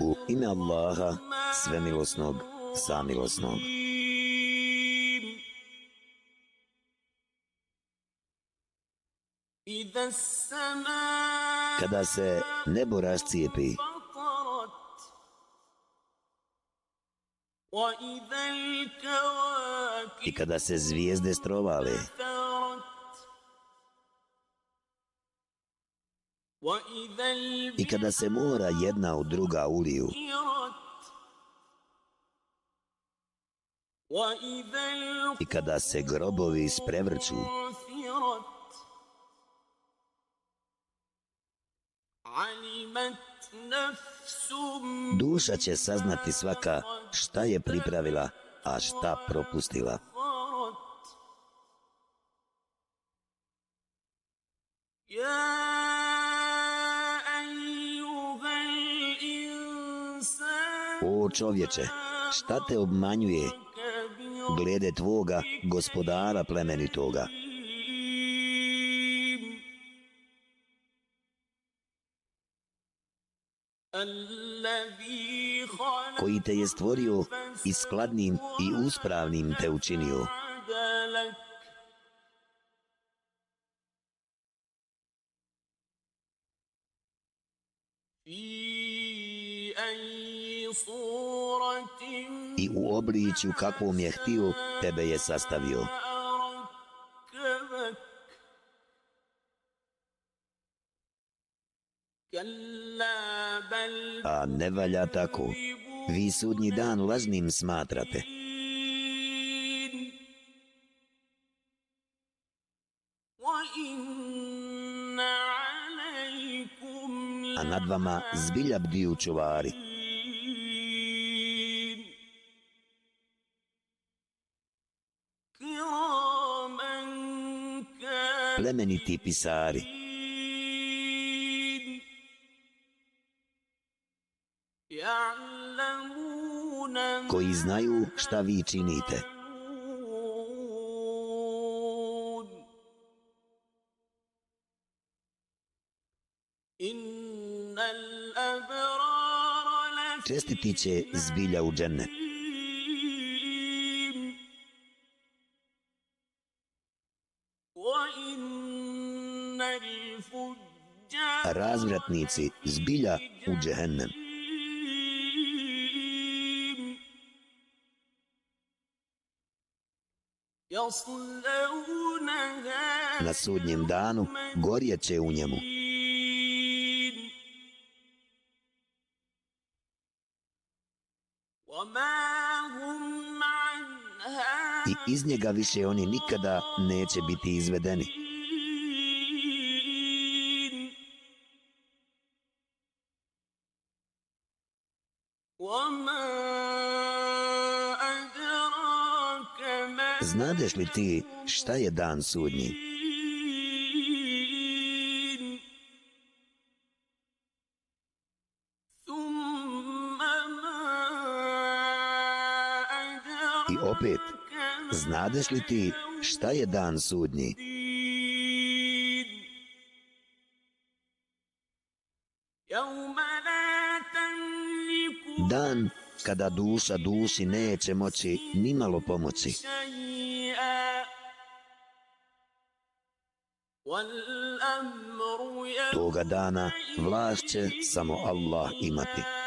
U ime Allaha, svemilosnog, samilosnog. Kada se nebo rascijepi, i kada se zvijezde strovale, i kada se mora jedna u druga uliju, i kada se grobovi isprevrću, duša će saznati svaka šta je pripravila, a šta propustila. O čovječe, šta te obmanjuje glede tvoga gospodara plemenitoga? koji te je stvorio i skladnim i uspravnim te učinio. I u obličju kakvom je htio, tebe je sastavio. A ne valja tako. Vi sudnji dan lažnim smatrate. A nad vama zbilja bdiju čuvari. Plemeniti pisari. koji znaju šta vi činite. Čestiti će zbilja u Razvratnici zbilja u džehennem. Na sudnjem danu gorjet će u njemu. I iz njega više oni nikada neće biti izvedeni. Znadeš li ti šta je dan sudnji? I opet, znadeš li ti šta je dan sudnji? Dan kada duša duši neće moći nimalo pomoći. Toga dana vlast će samo Allah imati.